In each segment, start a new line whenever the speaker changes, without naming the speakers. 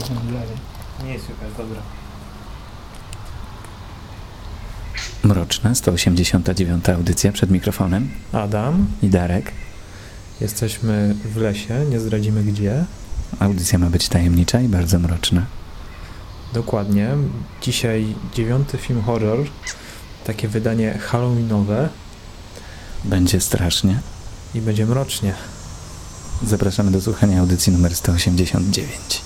Pójdziemy
dalej.
Nie słychać, dobra.
Mroczna, 189 audycja przed mikrofonem.
Adam,
I Darek.
jesteśmy w lesie, nie zdradzimy gdzie.
Audycja ma być tajemnicza i bardzo mroczna.
Dokładnie. Dzisiaj dziewiąty film horror. Takie wydanie halloweenowe
Będzie strasznie.
i będzie mrocznie.
Zapraszamy do słuchania audycji numer 189.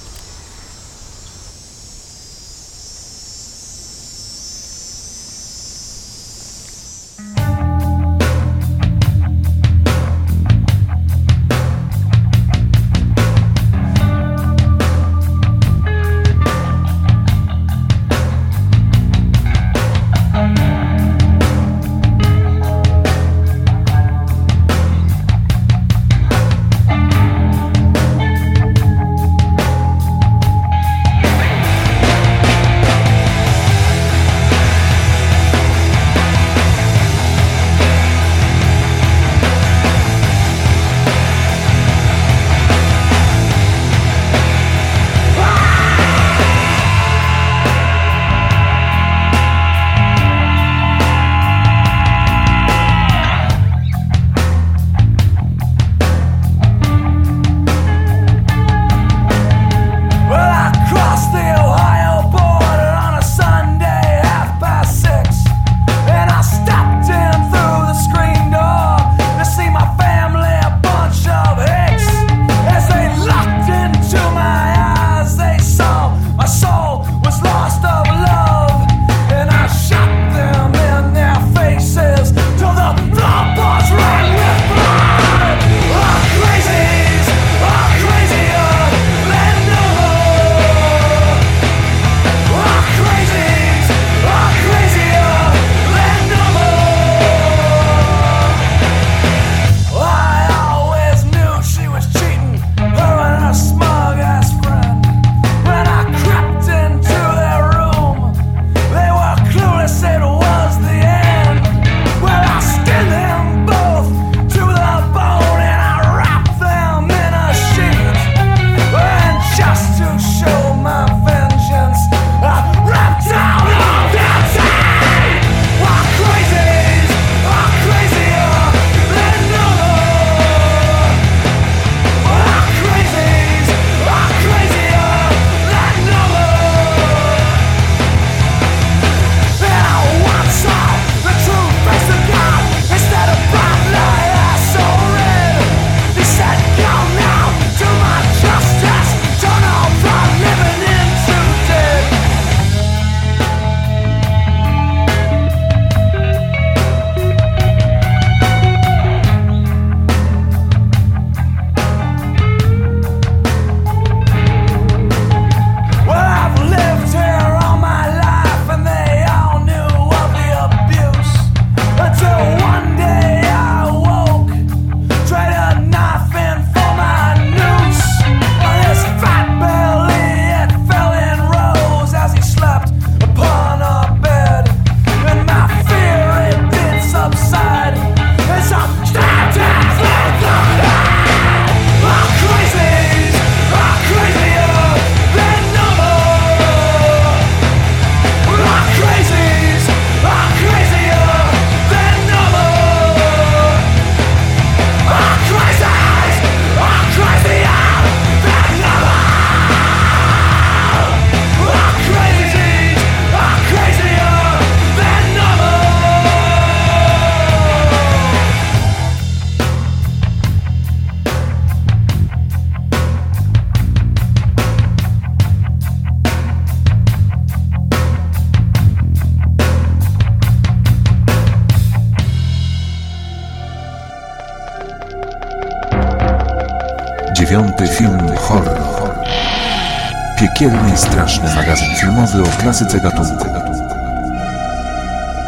Piekielny i straszny magazyn filmowy o klasyce gatunku.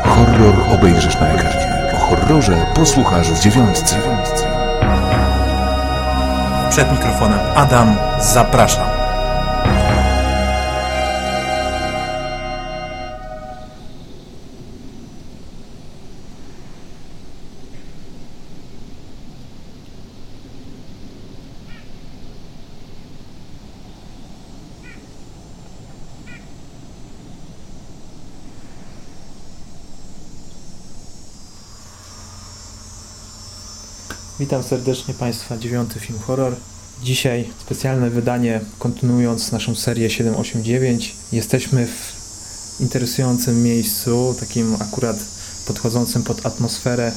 Horror obejrzysz na ekranie. O horrorze posłuchasz w dziewiątce.
Przed mikrofonem Adam, zapraszam.
Witam serdecznie Państwa, dziewiąty film horror. Dzisiaj specjalne wydanie, kontynuując naszą serię 789. Jesteśmy w interesującym miejscu, takim akurat podchodzącym pod atmosferę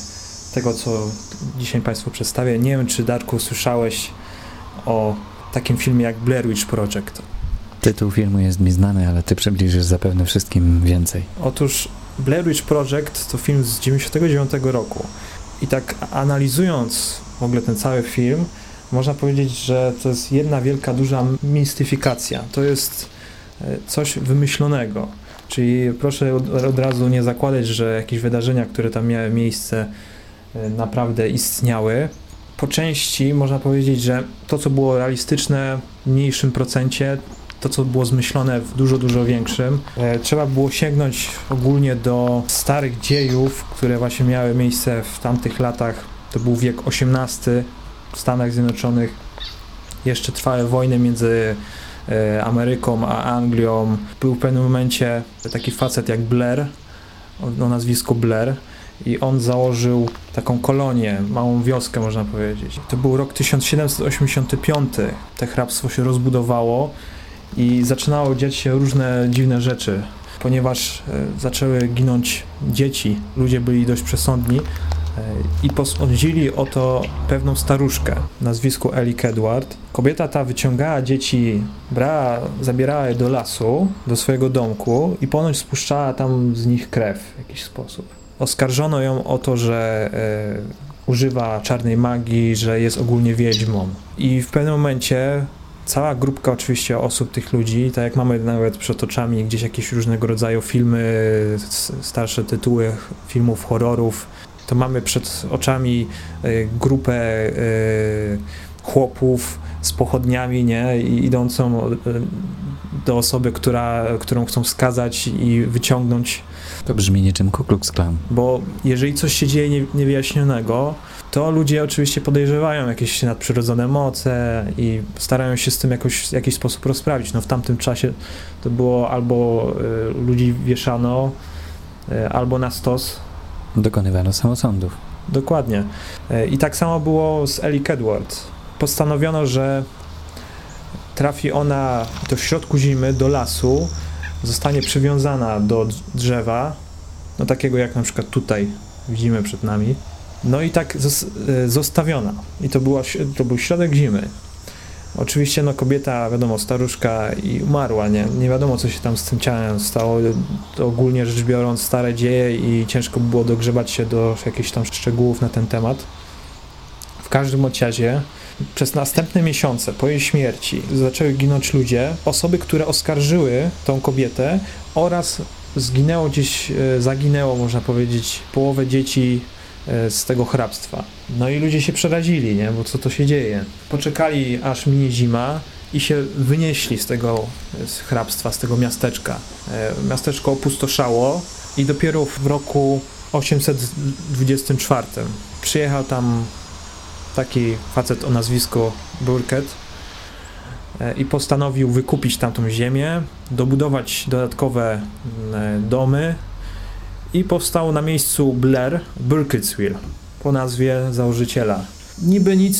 tego, co dzisiaj Państwu przedstawię. Nie wiem, czy Darku słyszałeś o takim filmie jak Blair Witch Project.
Tytuł filmu jest mi znany, ale ty przybliżysz zapewne wszystkim więcej.
Otóż Blair Witch Project to film z 99 roku. I tak analizując w ogóle ten cały film, można powiedzieć, że to jest jedna wielka, duża mistyfikacja. To jest e, coś wymyślonego. Czyli proszę od, od razu nie zakładać, że jakieś wydarzenia, które tam miały miejsce, e, naprawdę istniały. Po części można powiedzieć, że to, co było realistyczne w mniejszym procencie, to, co było zmyślone w dużo, dużo większym. E, trzeba było sięgnąć ogólnie do starych dziejów, które właśnie miały miejsce w tamtych latach. To był wiek XVIII w Stanach Zjednoczonych. Jeszcze trwały wojny między e, Ameryką a Anglią. Był w pewnym momencie taki facet jak Blair, o, nazwisku Blair, i on założył taką kolonię, małą wioskę można powiedzieć. To był rok 1785. Te hrabstwo się rozbudowało i zaczynało dziać się różne dziwne rzeczy, ponieważ e, zaczęły ginąć dzieci, ludzie byli dość przesądni e, i posądzili o to pewną staruszkę nazwisku Elik Edward. Kobieta ta wyciągała dzieci, brała, zabierała je do lasu, do swojego domku i ponoć spuszczała tam z nich krew w jakiś sposób. Oskarżono ją o to, że e, używa czarnej magii, że jest ogólnie wiedźmą. I w pewnym momencie cała grupka oczywiście osób, tych ludzi, tak jak mamy nawet przed oczami gdzieś jakieś różnego rodzaju filmy, starsze tytuły filmów, horrorów, to mamy przed oczami y, grupę y, chłopów z pochodniami, nie, i idącą y, do osoby, która, którą chcą skazać i wyciągnąć
To brzmi niczym Ku Klux Klan.
bo jeżeli coś się dzieje nie, niewyjaśnionego, to ludzie oczywiście podejrzewają jakieś nadprzyrodzone moce i starają się z tym jakoś, w jakiś sposób rozprawić. No w tamtym czasie to było albo y, ludzi wieszano, y, albo na stos.
Dokonywano samosądów.
Dokładnie. Y, I tak samo było z Ellie Edward. Postanowiono, że trafi ona do w środku zimy, do lasu, zostanie przywiązana do drzewa, no takiego jak na przykład tutaj widzimy przed nami. No i tak y, zostawiona. I to, była, to był środek zimy. Oczywiście no kobieta, wiadomo, staruszka i umarła, nie? Nie wiadomo co się tam z tym ciałem stało. Ogólnie rzecz biorąc stare dzieje i ciężko by było dogrzebać się do jakichś tam szczegółów na ten temat. W każdym razie przez następne miesiące po jej śmierci zaczęły ginąć ludzie, osoby, które oskarżyły tą kobietę oraz zginęło gdzieś, e, zaginęło można powiedzieć połowę dzieci z tego hrabstwa. No i ludzie się przerazili, nie? Bo co to się dzieje? Poczekali aż minie zima i się wynieśli z tego e, z hrabstwa, z tego miasteczka. E, Miasteczko opustoszało i dopiero w roku 824 przyjechał tam taki facet o nazwisku Burkett e, i postanowił wykupić tamtą ziemię, dobudować dodatkowe domy i powstał na miejscu Blair Burkittsville po nazwie założyciela. Niby nic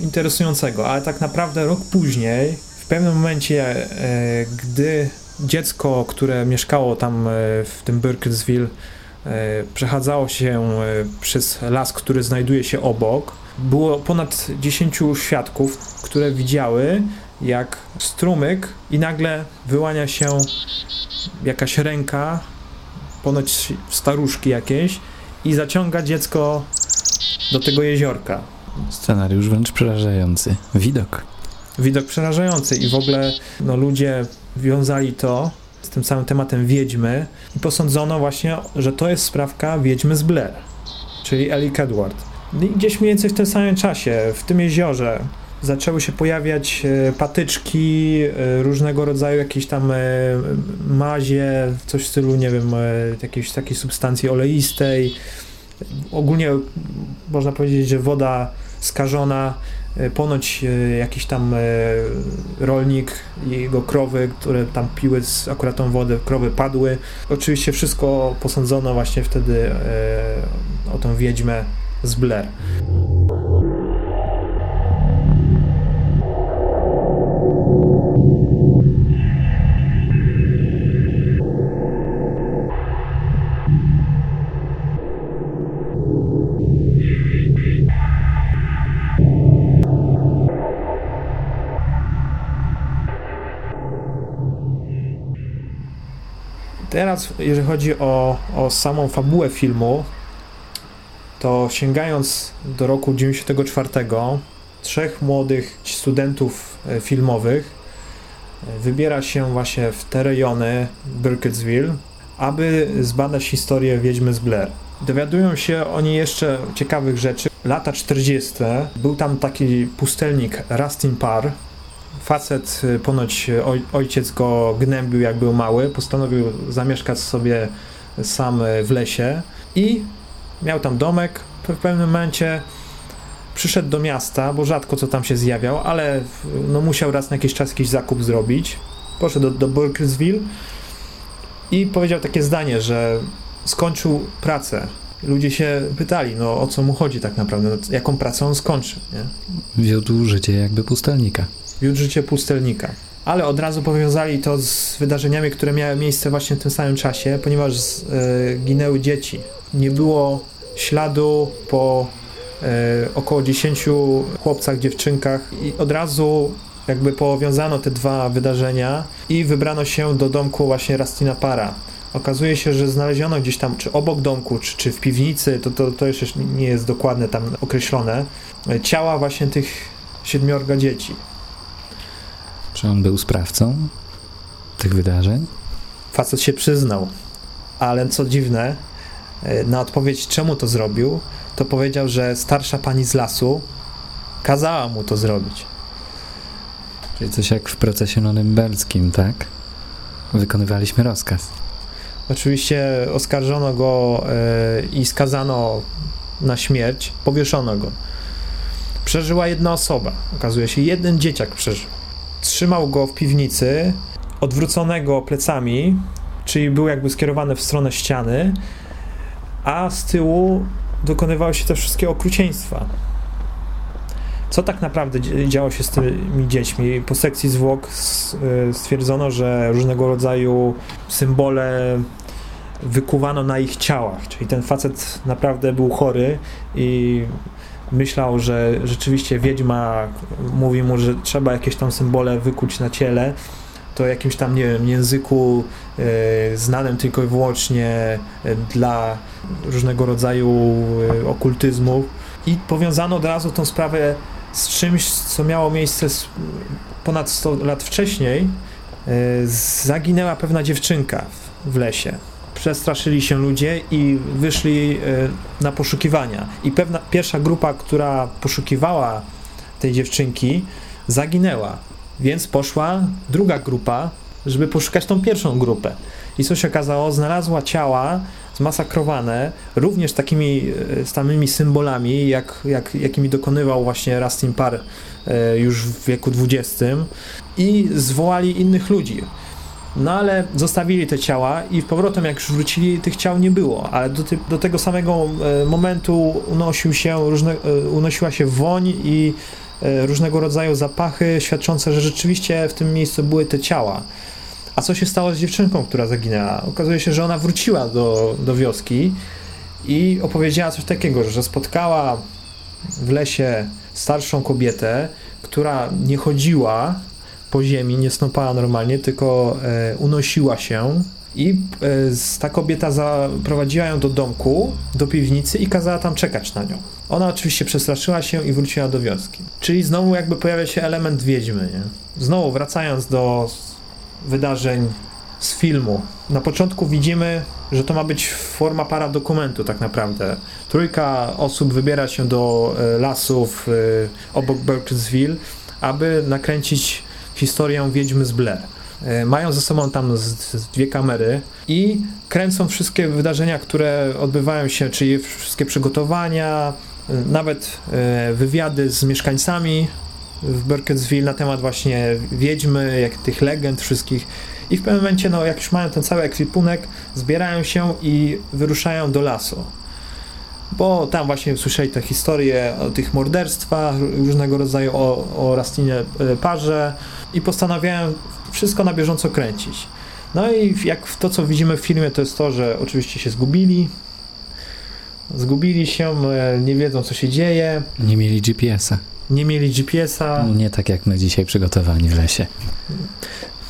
interesującego, ale tak naprawdę rok później, w pewnym momencie, e, gdy dziecko, które mieszkało tam e, w tym Burkittsville, e, przechadzało się przez las, który znajduje się obok, było ponad 10 świadków, które widziały, jak strumyk i nagle wyłania się jakaś ręka, ponoć staruszki jakieś, i zaciąga dziecko do tego jeziorka.
Scenariusz wręcz przerażający. Widok.
Widok przerażający i w ogóle no, ludzie wiązali to z tym samym tematem wiedźmy i posądzono właśnie, że to jest sprawka wiedźmy z Blair, czyli Ellie Kedward. I gdzieś mniej więcej w tym samym czasie, w tym jeziorze, zaczęły się pojawiać e, patyczki, e, różnego rodzaju jakieś tam e, mazie, coś w stylu, nie wiem, jakiejś takiej substancji oleistej. Ogólnie można powiedzieć, że woda skażona, ponoć jakiś tam rolnik i jego krowy, które tam piły akurat tą wodę, krowy padły. Oczywiście wszystko posądzono właśnie wtedy o tą wiedźmę z Blair. Teraz, jeżeli chodzi o, o samą fabułę filmu, to sięgając do roku 94, trzech młodych studentów e, filmowych e, wybiera się właśnie w te rejony Burkittsville, aby zbadać historię Wiedźmy z Blair. Dowiadują się oni jeszcze ciekawych rzeczy. Lata 40. był tam taki pustelnik Rustin Parr, facet, y, ponoć oj, ojciec go gnębił jak był mały, postanowił zamieszkać sobie sam w lesie i miał tam domek. W pewnym momencie przyszedł do miasta, bo rzadko co tam się zjawiał, ale no, musiał raz na jakiś czas jakiś zakup zrobić. Poszedł do, do Burkittsville i powiedział takie zdanie, że skończył pracę. Ludzie się pytali, no o co mu chodzi tak naprawdę, no, jaką pracę on skończy. Nie?
Wiódł życie jakby pustelnika
wiódł życie pustelnika. Ale od razu powiązali to z wydarzeniami, które miały miejsce właśnie w tym samym czasie, ponieważ z, e, ginęły dzieci. Nie było śladu po e, około 10 chłopcach, dziewczynkach i od razu jakby powiązano te dwa wydarzenia i wybrano się do domku właśnie Rastina Para. Okazuje się, że znaleziono gdzieś tam, czy obok domku, czy, czy w piwnicy, to, to, to jeszcze nie jest dokładnie tam określone, ciała właśnie tych siedmiorga dzieci.
Czy on był sprawcą tych wydarzeń?
Facet się przyznał, ale co dziwne, e, na odpowiedź czemu to zrobił, to powiedział, że starsza pani z lasu kazała mu to zrobić.
Czyli coś jak w procesie norymberskim, tak? Wykonywaliśmy rozkaz.
Oczywiście oskarżono go yy, i skazano na śmierć, powieszono go. Przeżyła jedna osoba, okazuje się, jeden dzieciak przeżył trzymał go w piwnicy, odwróconego plecami, czyli był jakby skierowany w stronę ściany, a z tyłu dokonywały się te wszystkie okrucieństwa. Co tak naprawdę działo się z tymi dziećmi? Po sekcji zwłok y, stwierdzono, że różnego rodzaju symbole wykuwano na ich ciałach, czyli ten facet naprawdę był chory i myślał, że rzeczywiście wiedźma mówi mu, że trzeba jakieś tam symbole wykuć na ciele, to jakimś tam, nie wiem, języku e, znanym tylko i wyłącznie e, dla różnego rodzaju e, okultyzmu i powiązano od razu tą sprawę z czymś, co miało miejsce ponad 100 lat wcześniej. Zaginęła pewna dziewczynka w lesie przestraszyli się ludzie i wyszli e, na poszukiwania. I pewna pierwsza grupa, która poszukiwała tej dziewczynki, zaginęła. Więc poszła druga grupa, żeby poszukać tą pierwszą grupę. I co się okazało? Znalazła ciała zmasakrowane, również takimi e, samymi symbolami, jak, jak, jakimi dokonywał właśnie Rustin Parr e, już w wieku XX i zwołali innych ludzi. No ale zostawili te ciała i powrotem jak już wrócili, tych ciał nie było, ale do, ty, do tego samego e, momentu unosił się różne, e, unosiła się woń i e, różnego rodzaju zapachy świadczące, że rzeczywiście w tym miejscu były te ciała. A co się stało z dziewczynką, która zaginęła? Okazuje się, że ona wróciła do, do wioski i opowiedziała coś takiego, że spotkała w lesie starszą kobietę, która nie chodziła po ziemi, nie stąpała normalnie, tylko e, unosiła się I e, ta kobieta zaprowadziła ją do domku, do piwnicy i kazała tam czekać na nią. Ona oczywiście przestraszyła się i wróciła do wioski. Czyli znowu jakby pojawia się element wiedźmy, nie? Znowu wracając do wydarzeń z filmu. Na początku widzimy, że to ma być forma paradokumentu tak naprawdę. Trójka osób wybiera się do e, lasów obok Burkittsville, aby nakręcić historię Wiedźmy z Blair. E, mają ze sobą tam z, z dwie kamery i kręcą wszystkie wydarzenia, które odbywają się, czyli wszystkie przygotowania, nawet wywiady z mieszkańcami w Burkittsville na temat właśnie wiedźmy, jak tych legend wszystkich. I w pewnym momencie, no, jak już mają ten cały ekwipunek, zbierają się i wyruszają do lasu. Bo tam właśnie słyszeli te historie o tych morderstwach, różnego rodzaju o, o Rastinie e, parze i postanawiają wszystko na bieżąco kręcić. No i jak to, co widzimy w filmie, to jest to, że oczywiście się zgubili, zgubili się, e, nie wiedzą, co się dzieje.
Nie mieli GPS-a.
Nie mieli GPS-a.
Nie tak jak my dzisiaj przygotowani w lesie.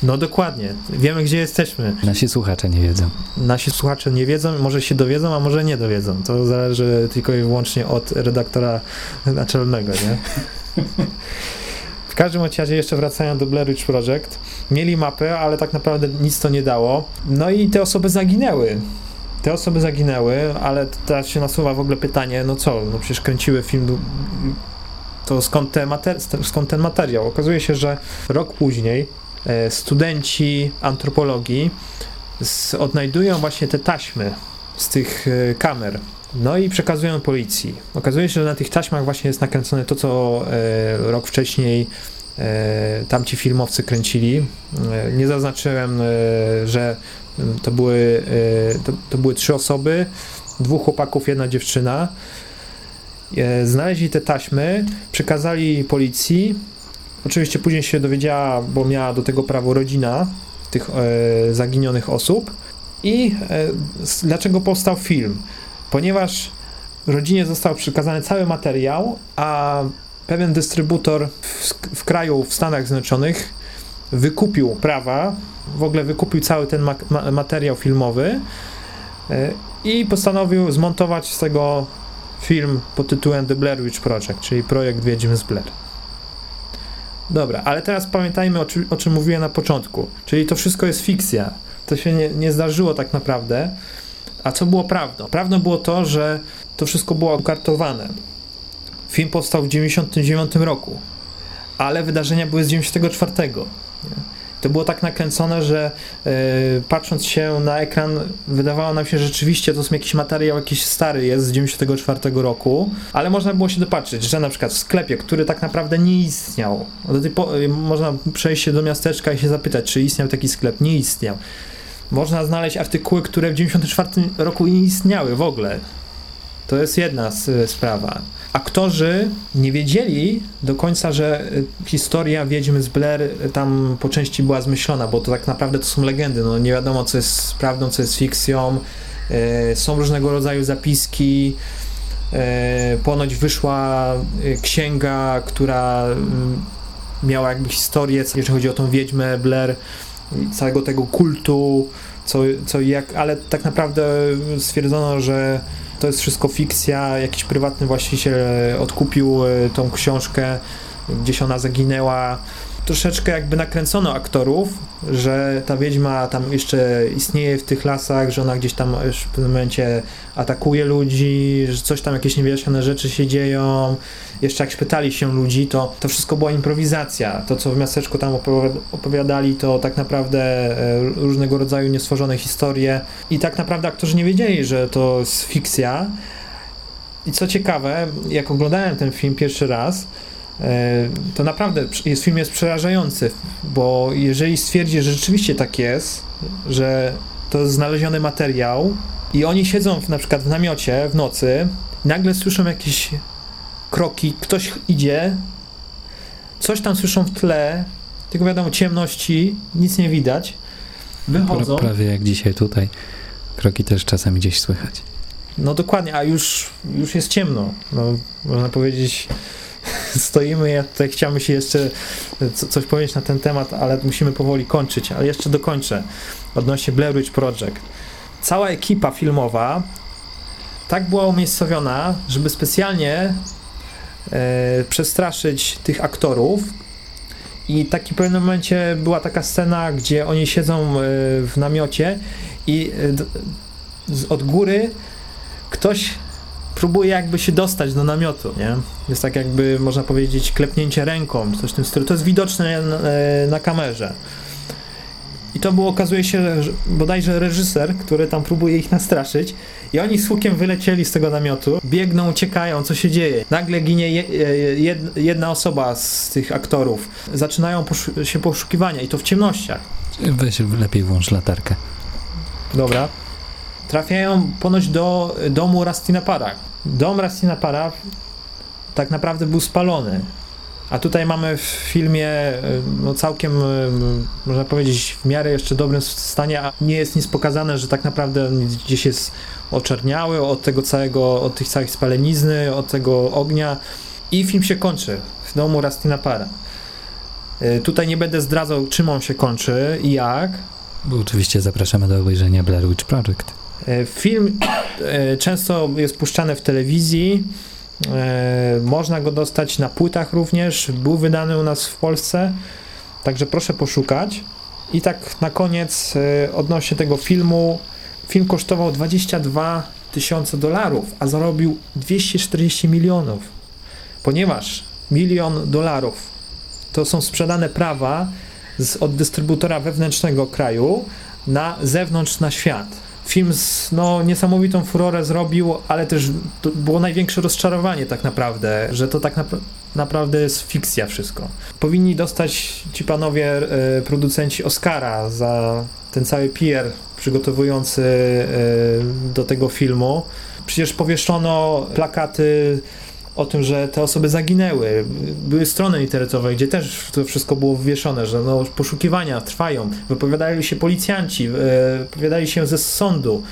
No dokładnie. Wiemy, gdzie jesteśmy.
Nasi słuchacze nie wiedzą.
Nasi słuchacze nie wiedzą, może się dowiedzą, a może nie dowiedzą. To zależy tylko i wyłącznie od redaktora naczelnego, nie? W każdym razie, jeszcze wracając do Blair Witch Project, mieli mapę, ale tak naprawdę nic to nie dało. No i te osoby zaginęły. Te osoby zaginęły, ale teraz się nasuwa w ogóle pytanie, no co, no przecież kręciły film, to skąd, skąd ten materiał? Okazuje się, że rok później studenci antropologii odnajdują właśnie te taśmy z tych e, kamer. No i przekazują policji. Okazuje się, że na tych taśmach właśnie jest nakręcone to, co e, rok wcześniej tamci filmowcy kręcili. Nie zaznaczyłem, że to były, to, to były trzy osoby, dwóch chłopaków, jedna dziewczyna. Znaleźli te taśmy, przekazali policji, Oczywiście później się dowiedziała, bo miała do tego prawo rodzina tych e, zaginionych osób. I e, dlaczego powstał film? Ponieważ rodzinie został przekazany cały materiał, a pewien dystrybutor w, w kraju, w Stanach Zjednoczonych wykupił prawa, w ogóle wykupił cały ten ma materiał filmowy e, i postanowił zmontować z tego film pod tytułem The Blair Witch Project, czyli projekt Wiedźmy z Blair. Dobra, ale teraz pamiętajmy o, czym, o czym mówiłem na początku. Czyli to wszystko jest fikcja. To się nie, nie zdarzyło tak naprawdę. A co było prawdą? Prawdą było to, że to wszystko było ukartowane. Film powstał w 99 roku, ale wydarzenia były z 94. To było tak nakręcone, że yy, patrząc się na ekran, wydawało nam się, że rzeczywiście to jest jakiś materiał jakiś stary jest z 94 roku, ale można było się dopatrzyć, że na przykład w sklepie, który tak naprawdę nie istniał, do tej po, yy, można przejść się do miasteczka i się zapytać, czy istniał taki sklep. Nie istniał. Można znaleźć artykuły, które w 94 roku nie istniały w ogóle. To jest jedna sprawa. Aktorzy nie wiedzieli do końca, że y, historia Wiedźmy z Blair y, tam po części była zmyślona, bo to tak naprawdę to są legendy. No, nie wiadomo, co jest prawdą, co jest fikcją. Są różnego rodzaju zapiski. Ponoć wyszła księga, która miała jakby historię, jeżeli chodzi o tą Wiedźmę Blair, całego tego kultu, co, co jak, ale tak naprawdę stwierdzono, że to jest wszystko fikcja, jakiś prywatny właściciel odkupił e, tą książkę, gdzieś ona zaginęła. Troszeczkę jakby nakręcono aktorów, że ta wiedźma tam jeszcze istnieje w tych lasach, że ona gdzieś tam już w pewnym momencie atakuje ludzi, że coś tam jakieś niewyjaśnione rzeczy się dzieją. Jeszcze jak pytali się ludzi, to to wszystko była improwizacja. To, co w miasteczku tam opowiadali, to tak naprawdę e, różnego rodzaju niestworzone historie. I tak naprawdę aktorzy nie wiedzieli, że to jest fikcja. I co ciekawe, jak oglądałem ten film pierwszy raz, to naprawdę jest, film jest przerażający, bo jeżeli stwierdzi, że rzeczywiście tak jest, że to jest znaleziony materiał i oni siedzą w, na przykład w namiocie w nocy, nagle słyszą jakieś kroki, ktoś idzie, coś tam słyszą w tle, tylko wiadomo, ciemności, nic nie widać. Wychodzą.
Prawie jak dzisiaj tutaj. Kroki też czasami gdzieś słychać.
No dokładnie, a już, już jest ciemno. No, można powiedzieć, stoimy. Ja tutaj chciałbym się jeszcze co, coś powiedzieć na ten temat, ale musimy powoli kończyć. Ale jeszcze dokończę odnośnie Blair Witch Project. Cała ekipa filmowa tak była umiejscowiona, żeby specjalnie e, przestraszyć tych aktorów. I taki w pewnym momencie była taka scena, gdzie oni siedzą e, w namiocie i e, od góry ktoś próbuje jakby się dostać do namiotu, nie? Jest tak jakby, można powiedzieć, klepnięcie ręką, coś w tym stylu. To jest widoczne na, e, na kamerze. I to było, okazuje się, że bodajże reżyser, który tam próbuje ich nastraszyć i oni z hukiem wylecieli z tego namiotu, biegną, uciekają, co się dzieje. Nagle ginie je, jed- jedna osoba z tych aktorów. Zaczynają się poszukiwania i to w ciemnościach.
Weź lepiej włącz latarkę.
Dobra. Trafiają ponoć do domu Rastina Para. Dom Rastina Para tak naprawdę był spalony. A tutaj mamy w filmie e, no całkiem, e, można powiedzieć, w miarę jeszcze dobrym stanie, a nie jest nic pokazane, że tak naprawdę gdzieś jest oczerniały od tego całego, od tych całych spalenizny, od tego ognia i film się kończy w domu Rastina Para. E, Tutaj nie będę zdradzał, czym on się kończy i jak,
Bo oczywiście zapraszamy do obejrzenia Blair Witch Project.
E, Film e, często jest puszczany w telewizji. e, Można go dostać na płytach również. Był wydany u nas w Polsce. Także proszę poszukać. I tak na koniec odnośnie tego filmu. Film kosztował 22 tysiące dolarów, a zarobił 240 milionów. Ponieważ milion dolarów to są sprzedane prawa z, od dystrybutora wewnętrznego kraju na zewnątrz, na świat. Film z no, niesamowitą furorę zrobił, ale też było największe rozczarowanie tak naprawdę, że to tak napra- naprawdę jest fikcja wszystko. Powinni dostać ci panowie e, producenci Oscara za ten cały PR przygotowujący e, do tego filmu. Przecież powieszono plakaty o tym, że te osoby zaginęły. Były strony internetowe, gdzie też to wszystko było wywieszone, że no, poszukiwania trwają. Wypowiadali się policjanci, e, wypowiadali się ze sądu.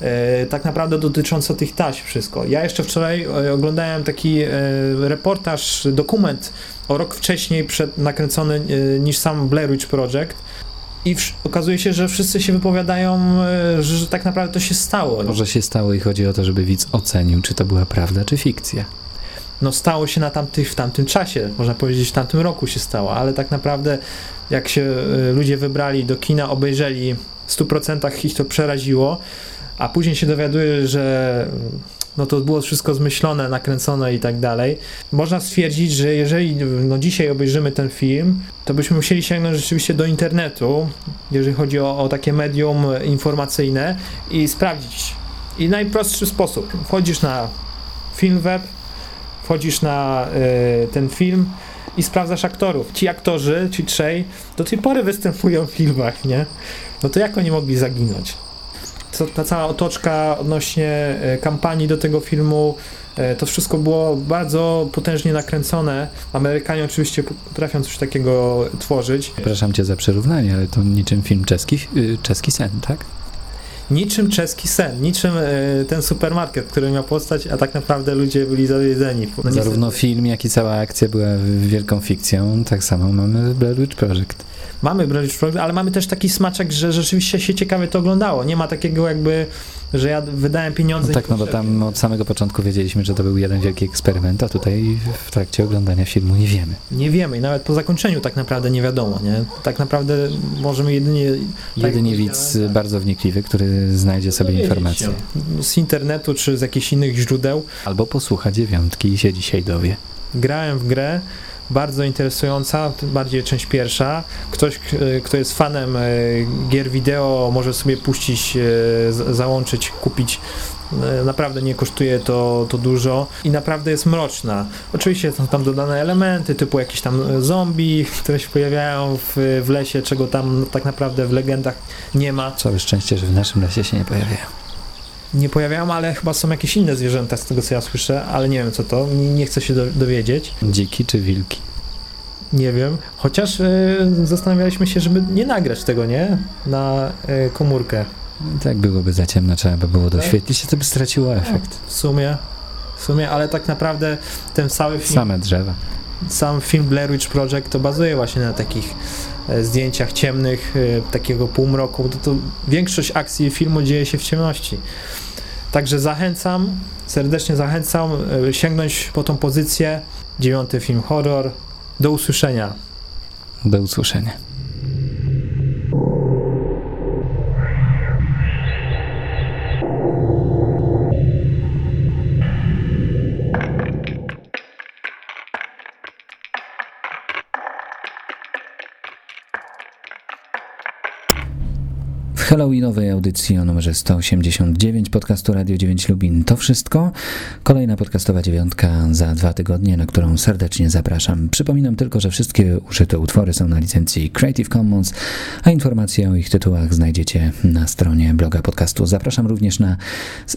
E, tak naprawdę dotyczące tych taśm wszystko. Ja jeszcze wczoraj e, oglądałem taki reportaż, dokument o rok wcześniej przed, nakręcony niż sam Blair Witch Project i okazuje się, że wszyscy się wypowiadają, że, że tak naprawdę to się stało.
Może się stało i chodzi o to, żeby widz ocenił, czy to była prawda, czy fikcja.
No stało się na tamtych, w tamtym czasie, można powiedzieć w tamtym roku się stało, ale tak naprawdę jak się y, ludzie wybrali do kina, obejrzeli w 100% ich to przeraziło, a później się dowiaduje, że no to było wszystko zmyślone, nakręcone i tak dalej. Można stwierdzić, że jeżeli no dzisiaj obejrzymy ten film, to byśmy musieli sięgnąć rzeczywiście do internetu, jeżeli chodzi o, o takie medium informacyjne i sprawdzić. I najprostszy sposób. Wchodzisz na Filmweb, wchodzisz na y, ten film i sprawdzasz aktorów. Ci aktorzy, ci trzej, do tej pory występują w filmach, nie? No to jak oni mogli zaginąć? Co, ta cała otoczka odnośnie y, kampanii do tego filmu, y, to wszystko było bardzo potężnie nakręcone. Amerykanie oczywiście potrafią coś takiego tworzyć.
Przepraszam cię za przyrównanie, ale to niczym film czeski, y, czeski sen, tak?
Niczym czeski sen, niczym y, ten supermarket, który miał powstać, a tak naprawdę ludzie byli zawiedzeni. No.
Zarówno film, jak i cała akcja była wielką fikcją, tak samo mamy Blair Witch Project.
Mamy Blair Witch Project, ale mamy też taki smaczek, że rzeczywiście się ciekawie to oglądało. Nie ma takiego jakby, że ja wydałem pieniądze.
No tak, no bo tam od samego początku wiedzieliśmy, że to był jeden wielki eksperyment, a tutaj w trakcie oglądania filmu nie wiemy.
Nie wiemy i nawet po zakończeniu tak naprawdę nie wiadomo, nie? Tak naprawdę możemy jedynie...
Jedynie
jak
widz
powiedziałem,
bardzo wnikliwy, który znajdzie sobie
dowiedzieć
informacje.
Z internetu czy z jakichś innych źródeł.
Albo posłucha dziewiątki i się dzisiaj dowie.
Grałem w grę, bardzo interesująca, bardziej część pierwsza. Ktoś, k- kto jest fanem e, gier wideo, może sobie puścić, e, załączyć, kupić. E, Naprawdę nie kosztuje to, to dużo i naprawdę jest mroczna. Oczywiście są tam dodane elementy, typu jakieś tam e, zombie, które się pojawiają w, w lesie, czego tam tak naprawdę w legendach nie ma.
Całe szczęście, że w naszym lesie się nie pojawiają.
Nie pojawiają, ale chyba są jakieś inne zwierzęta z tego co ja słyszę, ale nie wiem co to, nie, nie chcę się do, dowiedzieć.
Dziki czy wilki?
Nie wiem. Chociaż e, zastanawialiśmy się, żeby nie nagrać tego, nie? Na e, komórkę.
Tak byłoby za ciemno, trzeba by było doświetlić, to by straciło efekt.
W sumie. w sumie, ale tak naprawdę ten cały film,
Same drzewa.
sam film Blair Witch Project to bazuje właśnie na takich e, zdjęciach ciemnych, takiego półmroku, to, to większość akcji filmu dzieje się w ciemności. Także zachęcam, serdecznie zachęcam e, sięgnąć po tą pozycję. Dziewiąty film horror. Do usłyszenia.
Do usłyszenia. Audycji o numerze 189 podcastu Radio 9 Lubin to wszystko. Kolejna podcastowa dziewiątka za dwa tygodnie, na którą serdecznie zapraszam. Przypominam tylko, że wszystkie użyte utwory są na licencji Creative Commons, a informacje o ich tytułach znajdziecie na stronie bloga podcastu. Zapraszam również na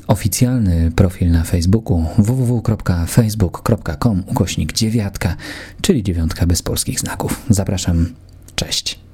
oficjalny profil na Facebooku www.facebook.com ukośnik dziewiatka, czyli dziewiątka bez polskich znaków. Zapraszam. Cześć.